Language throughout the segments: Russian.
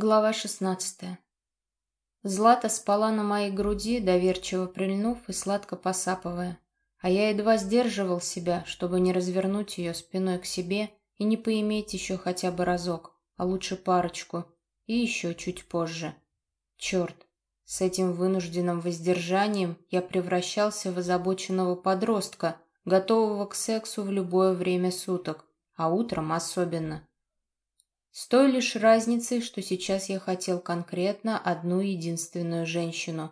Глава шестнадцатая. Злата спала на моей груди, доверчиво прильнув и сладко посапывая, а я едва сдерживал себя, чтобы не развернуть ее спиной к себе и не поиметь еще хотя бы разок, а лучше парочку, и еще чуть позже. Черт, с этим вынужденным воздержанием я превращался в озабоченного подростка, готового к сексу в любое время суток, а утром особенно. С той лишь разницей, что сейчас я хотел конкретно одну единственную женщину.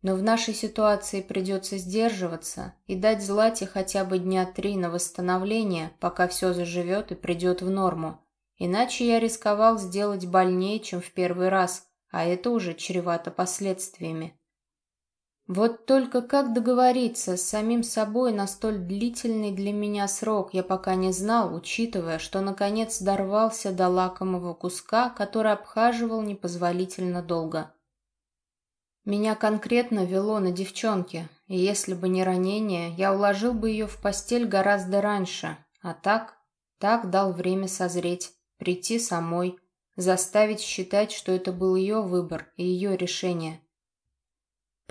Но в нашей ситуации придется сдерживаться и дать Злате хотя бы дня три на восстановление, пока все заживет и придет в норму. Иначе я рисковал сделать больнее, чем в первый раз, а это уже чревато последствиями. Вот только как договориться с самим собой на столь длительный для меня срок, я пока не знал, учитывая, что наконец дорвался до лакомого куска, который обхаживал непозволительно долго. Меня конкретно вело на девчонке, и если бы не ранение, я уложил бы ее в постель гораздо раньше, а так, так дал время созреть, прийти самой, заставить считать, что это был ее выбор и ее решение.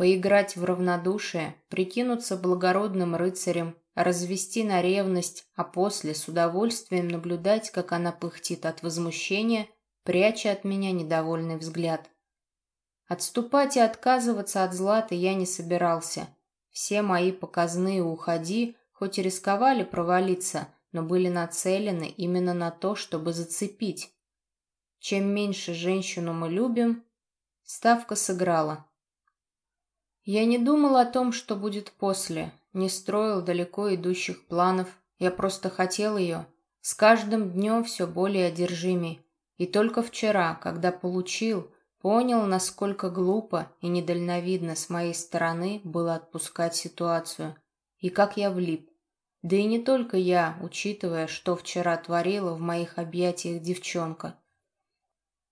Поиграть в равнодушие, прикинуться благородным рыцарем, развести на ревность, а после с удовольствием наблюдать, как она пыхтит от возмущения, пряча от меня недовольный взгляд. Отступать и отказываться от Златы я не собирался. Все мои показные «уходи» хоть и рисковали провалиться, но были нацелены именно на то, чтобы зацепить. Чем меньше женщину мы любим, ставка сыграла. Я не думал о том, что будет после, не строил далеко идущих планов, я просто хотел ее, с каждым днем все более одержимей. И только вчера, когда получил, понял, насколько глупо и недальновидно с моей стороны было отпускать ситуацию, и как я влип. Да и не только я, учитывая, что вчера творила в моих объятиях девчонка.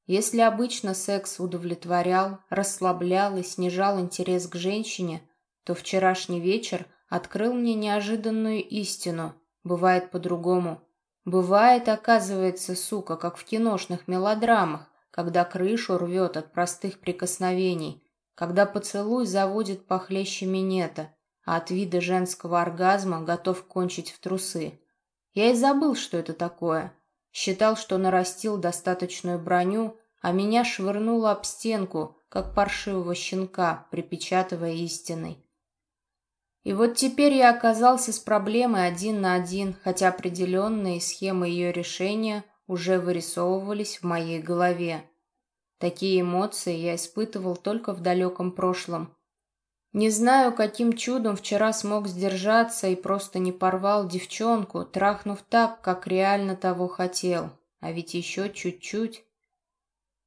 Если обычно секс удовлетворял, расслаблял и снижал интерес к женщине, то вчерашний вечер открыл мне неожиданную истину. Бывает по-другому. Бывает, оказывается, сука, как в киношных мелодрамах, когда крышу рвет от простых прикосновений, когда поцелуй заводит похлеще минета, а от вида женского оргазма готов кончить в трусы. Я и забыл, что это такое. Считал, что нарастил достаточную броню, а меня швырнуло об стенку, как паршивого щенка, припечатывая истиной. И вот теперь я оказался с проблемой один на один, хотя определенные схемы ее решения уже вырисовывались в моей голове. Такие эмоции я испытывал только в далеком прошлом. Не знаю, каким чудом вчера смог сдержаться и просто не порвал девчонку, трахнув так, как реально того хотел. А ведь еще чуть-чуть,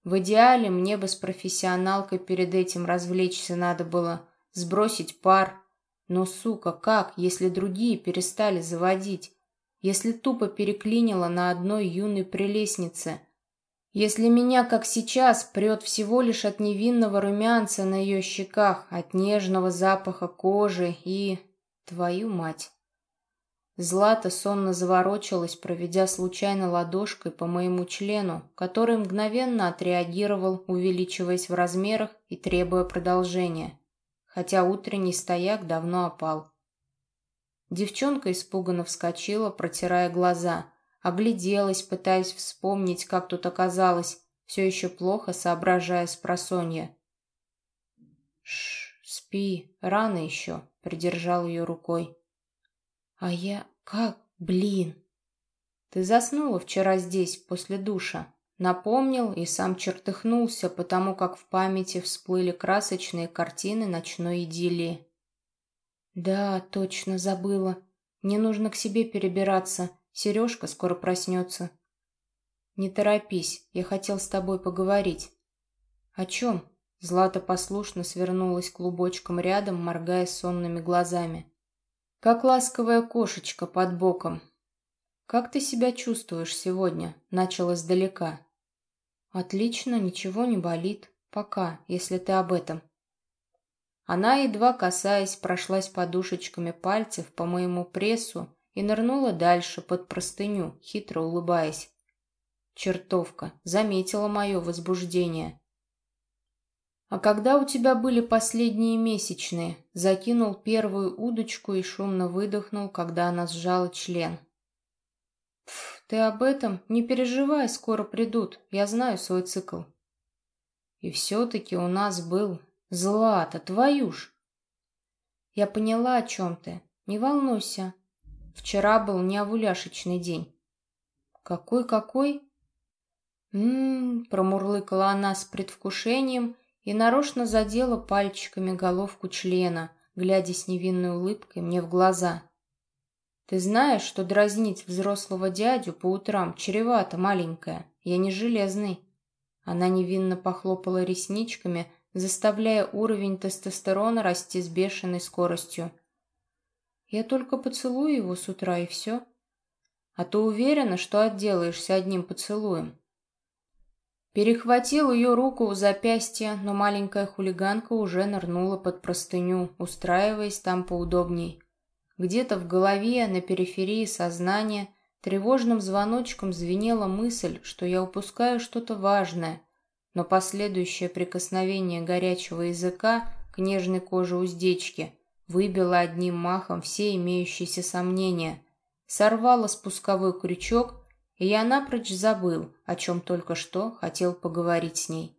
в идеале мне бы с профессионалкой перед этим развлечься надо было, сбросить пар. Но, сука, как, если другие перестали заводить? Если тупо переклинило на одной юной прелестнице? Если меня, как сейчас, прет всего лишь от невинного румянца на ее щеках, от нежного запаха кожи и... Твою мать! Злата сонно заворочилась, проведя случайно ладошкой по моему члену, который мгновенно отреагировал, увеличиваясь в размерах и требуя продолжения, хотя утренний стояк давно опал. Девчонка испуганно вскочила, протирая глаза, огляделась, пытаясь вспомнить, как тут оказалось, все еще плохо соображая с просонья. «Шш, спи, рано еще», — придержал ее рукой. А я... Как? Блин. Ты заснула вчера здесь, после душа. Напомнил и сам чертыхнулся, потому как в памяти всплыли красочные картины ночной идиллии. Да, точно, забыла. Мне нужно к себе перебираться. Сережка скоро проснется. Не торопись, я хотел с тобой поговорить. О чем? Злата послушно свернулась клубочком рядом, моргая сонными глазами как ласковая кошечка под боком. «Как ты себя чувствуешь сегодня?» — начал издалека. «Отлично, ничего не болит. Пока, если ты об этом». Она, едва касаясь, прошлась подушечками пальцев по моему прессу и нырнула дальше под простыню, хитро улыбаясь. Чертовка, заметила мое возбуждение. «А когда у тебя были последние месячные?» Закинул первую удочку и шумно выдохнул, когда она сжала член. «Пф, ты об этом? Не переживай, скоро придут. Я знаю свой цикл». «И все-таки у нас был... Злата, твою ж!» «Я поняла, о чем ты. Не волнуйся. Вчера был неовуляшечный день». «Какой-какой?» «М-м-м», промурлыкала она с предвкушением и нарочно задела пальчиками головку члена, глядя с невинной улыбкой мне в глаза. «Ты знаешь, что дразнить взрослого дядю по утрам чревато, маленькая? Я не железный». Она невинно похлопала ресничками, заставляя уровень тестостерона расти с бешеной скоростью. «Я только поцелую его с утра, и все. А ты уверена, что отделаешься одним поцелуем?» Перехватил ее руку у запястья, но маленькая хулиганка уже нырнула под простыню, устраиваясь там поудобней. Где-то в голове, на периферии сознания, тревожным звоночком звенела мысль, что я упускаю что-то важное, но последующее прикосновение горячего языка к нежной коже уздечки выбило одним махом все имеющиеся сомнения, сорвало спусковой крючок и я напрочь забыл, о чем только что хотел поговорить с ней.